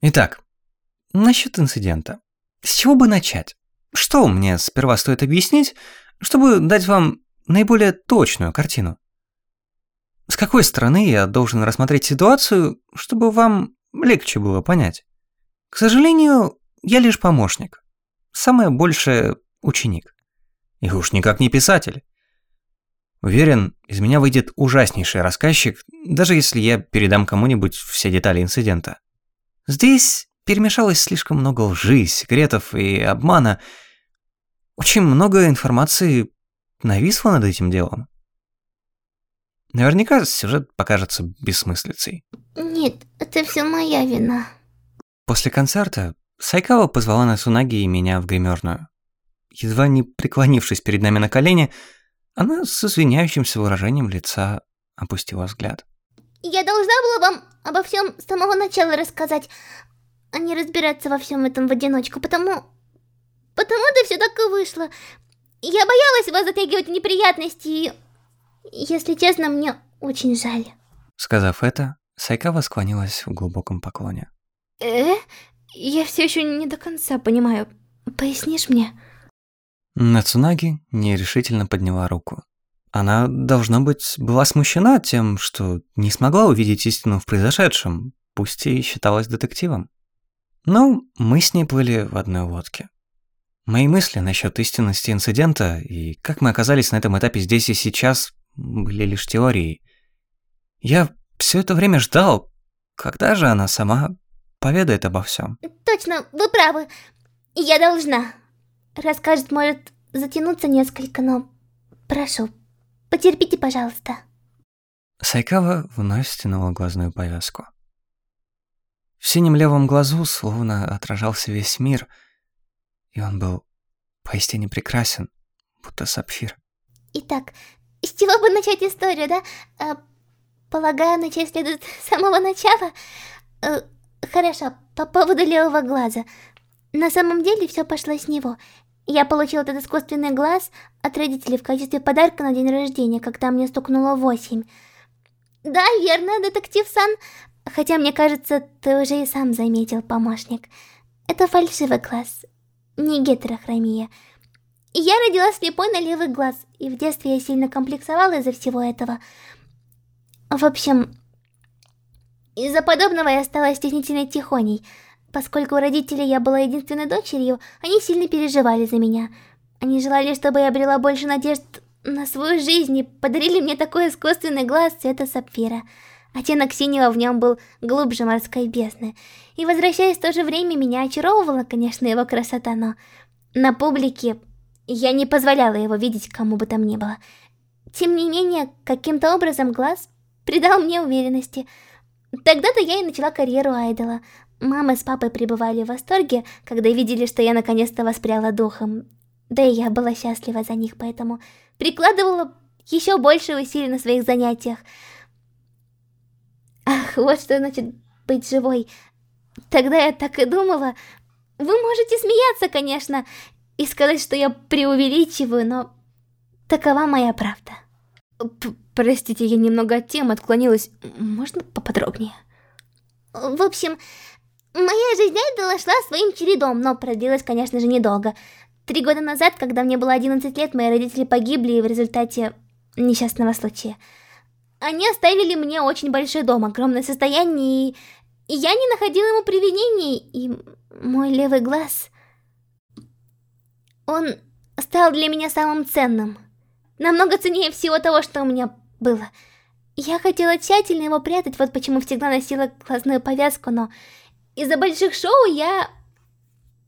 Итак, насчет инцидента. С чего бы начать? Что мне сперва стоит объяснить, чтобы дать вам наиболее точную картину? С какой стороны я должен рассмотреть ситуацию, чтобы вам легче было понять? К сожалению, я лишь помощник. Самое большее – ученик. И уж никак не писатель. Уверен, из меня выйдет ужаснейший рассказчик, даже если я передам кому-нибудь все детали инцидента. Здесь перемешалось слишком много лжи, секретов и обмана. Очень много информации нависло над этим делом. Наверняка сюжет покажется бессмыслицей. Нет, это все моя вина. После концерта Сайкава позвала Насунаги и меня в гримерную. Едва не преклонившись перед нами на колени, она с извиняющимся выражением лица опустила взгляд. Я должна была вам обо всем с самого начала рассказать, а не разбираться во всем этом в одиночку, потому... Потому-то все так и вышло. Я боялась вас затягивать в неприятности и... Если честно, мне очень жаль. Сказав это, Сайкава склонилась в глубоком поклоне. Э? Я все еще не до конца понимаю. Пояснишь мне? Нацунаги нерешительно подняла руку. Она, должно быть, была смущена тем, что не смогла увидеть истину в произошедшем, пусть и считалась детективом. Но мы с ней плыли в одной лодке. Мои мысли насчет истинности инцидента и как мы оказались на этом этапе здесь и сейчас были лишь теорией. Я все это время ждал, когда же она сама поведает обо всем. Точно, вы правы. Я должна. Расскажет может затянуться несколько, но... Прошу, потерпите, пожалуйста. Сайкава вновь стянула глазную повязку. В синем левом глазу словно отражался весь мир, и он был поистине прекрасен, будто сапфир. Итак, с чего бы начать историю, да? А, полагаю, начать следует с самого начала. А, хорошо, по поводу левого глаза. На самом деле все пошло с него. Я получил этот искусственный глаз от родителей в качестве подарка на день рождения, когда мне стукнуло восемь. Да, верно, детектив Сан. Хотя, мне кажется, ты уже и сам заметил, помощник. Это фальшивый глаз, не гетерохромия. Я родилась слепой на левый глаз, и в детстве я сильно комплексовала из-за всего этого. В общем, из-за подобного я стала стеснительной тихоней – Поскольку у родителей я была единственной дочерью, они сильно переживали за меня. Они желали, чтобы я обрела больше надежд на свою жизнь и подарили мне такой искусственный глаз цвета сапфира. Оттенок синего в нем был глубже морской бездны. И возвращаясь в то же время, меня очаровывала, конечно, его красота, но на публике я не позволяла его видеть кому бы там ни было. Тем не менее, каким-то образом глаз придал мне уверенности. Тогда-то я и начала карьеру айдола. Мама с папой пребывали в восторге, когда видели, что я наконец-то воспряла духом. Да и я была счастлива за них, поэтому прикладывала еще больше усилий на своих занятиях. Ах, вот что значит быть живой. Тогда я так и думала. Вы можете смеяться, конечно, и сказать, что я преувеличиваю, но такова моя правда. П Простите, я немного от темы отклонилась. Можно поподробнее? В общем, Моя жизнь айдола шла своим чередом, но продлилась, конечно же, недолго. Три года назад, когда мне было 11 лет, мои родители погибли в результате несчастного случая. Они оставили мне очень большой дом, огромное состояние, и, и я не находила ему привинений, и мой левый глаз... Он стал для меня самым ценным. Намного ценнее всего того, что у меня было. Я хотела тщательно его прятать, вот почему всегда носила глазную повязку, но из-за больших шоу я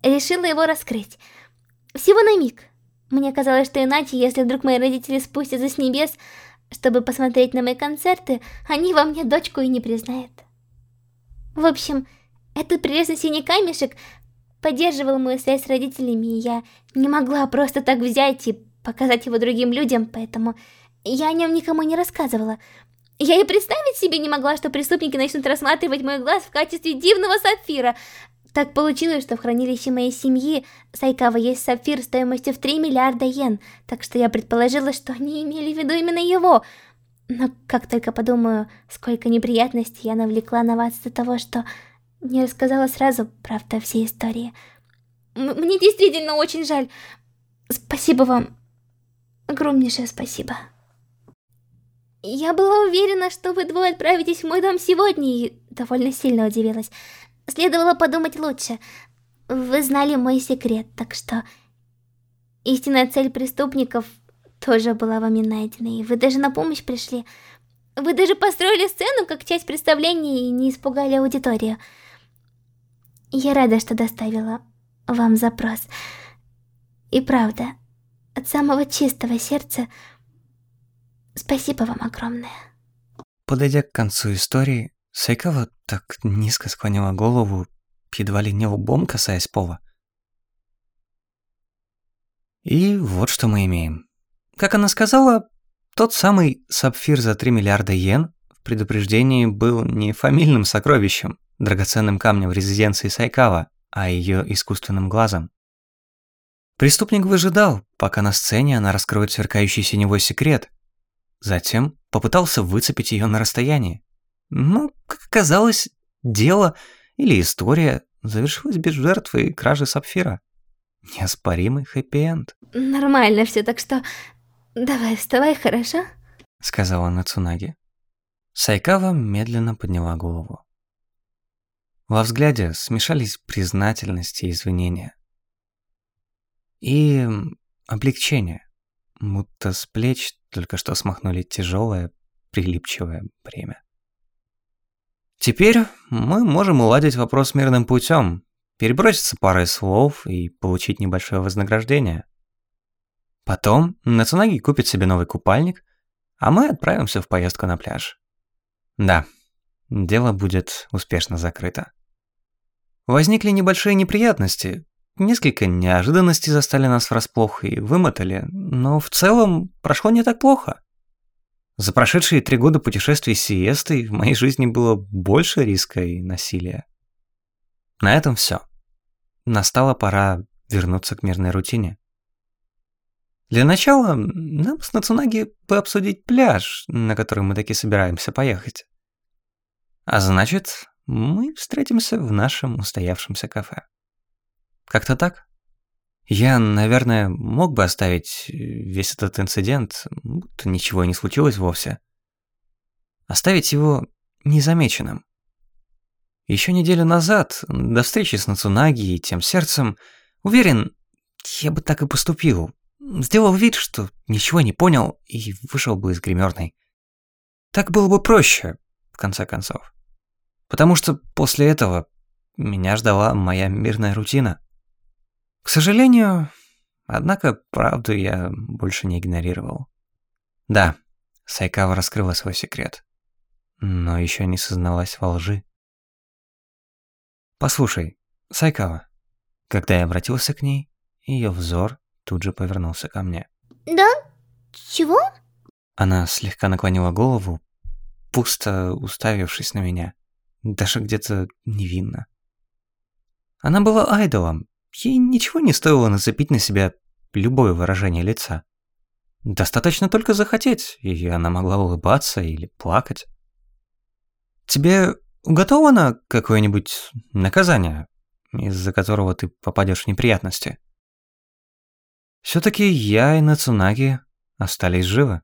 решила его раскрыть. Всего на миг. Мне казалось, что иначе, если вдруг мои родители спустятся с небес, чтобы посмотреть на мои концерты, они во мне дочку и не признают. В общем, этот прелестный синий камешек поддерживал мою связь с родителями, и я не могла просто так взять и показать его другим людям, поэтому я о нем никому не рассказывала. Я и представить себе не могла, что преступники начнут рассматривать мой глаз в качестве дивного сапфира. Так получилось, что в хранилище моей семьи Сайкава есть сапфир стоимостью в 3 миллиарда йен, так что я предположила, что они имели в виду именно его. Но как только подумаю, сколько неприятностей я навлекла на вас из-за того, что не рассказала сразу, правда, всей истории. М мне действительно очень жаль. Спасибо вам. Огромнейшее спасибо. Я была уверена, что вы двое отправитесь в мой дом сегодня и довольно сильно удивилась. Следовало подумать лучше. Вы знали мой секрет, так что... Истинная цель преступников тоже была вами найдена, и вы даже на помощь пришли. Вы даже построили сцену как часть представления и не испугали аудиторию. Я рада, что доставила вам запрос. И правда, от самого чистого сердца, спасибо вам огромное. Подойдя к концу истории, Сайкава так низко склонила голову, едва ли не лбом касаясь пола. И вот что мы имеем. Как она сказала, тот самый сапфир за 3 миллиарда йен в предупреждении был не фамильным сокровищем, драгоценным камнем в резиденции Сайкава, а ее искусственным глазом. Преступник выжидал, пока на сцене она раскроет сверкающий синевой секрет. Затем попытался выцепить ее на расстоянии. Но, как оказалось, дело или история завершилась без жертвы и кражи сапфира. Неоспоримый хэппи-энд. Нормально все, так что давай вставай, хорошо? Сказала Нацунаги. Сайкава медленно подняла голову. Во взгляде смешались признательность и извинения. И облегчение, будто с плеч только что смахнули тяжелое, прилипчивое бремя. Теперь мы можем уладить вопрос мирным путем, переброситься парой слов и получить небольшое вознаграждение. Потом Нацунаги купит себе новый купальник, а мы отправимся в поездку на пляж. Да, дело будет успешно закрыто. Возникли небольшие неприятности. Несколько неожиданностей застали нас врасплох и вымотали, но в целом прошло не так плохо. За прошедшие три года путешествий с Сиестой в моей жизни было больше риска и насилия. На этом все. Настала пора вернуться к мирной рутине. Для начала нам с Нацунаги бы обсудить пляж, на который мы таки собираемся поехать. А значит, мы встретимся в нашем устоявшемся кафе. Как-то так? Я, наверное, мог бы оставить весь этот инцидент, будто ничего не случилось вовсе. Оставить его незамеченным. Еще неделю назад, до встречи с Нацунаги и тем сердцем, уверен, я бы так и поступил. Сделал вид, что ничего не понял и вышел бы из гримерной. Так было бы проще, в конце концов. Потому что после этого меня ждала моя мирная рутина. К сожалению, однако правду я больше не игнорировал. Да, Сайкава раскрыла свой секрет, но еще не созналась во лжи. «Послушай, Сайкава», когда я обратился к ней, ее взор тут же повернулся ко мне. «Да? Чего?» Она слегка наклонила голову, пусто уставившись на меня даже где-то невинно. Она была айдолом, ей ничего не стоило нацепить на себя любое выражение лица. Достаточно только захотеть, и она могла улыбаться или плакать. Тебе уготовано какое-нибудь наказание, из-за которого ты попадешь в неприятности? Все-таки я и Нацунаги остались живы.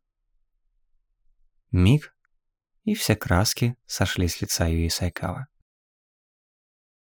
Миг, и все краски сошли с лица Юи Сайкава.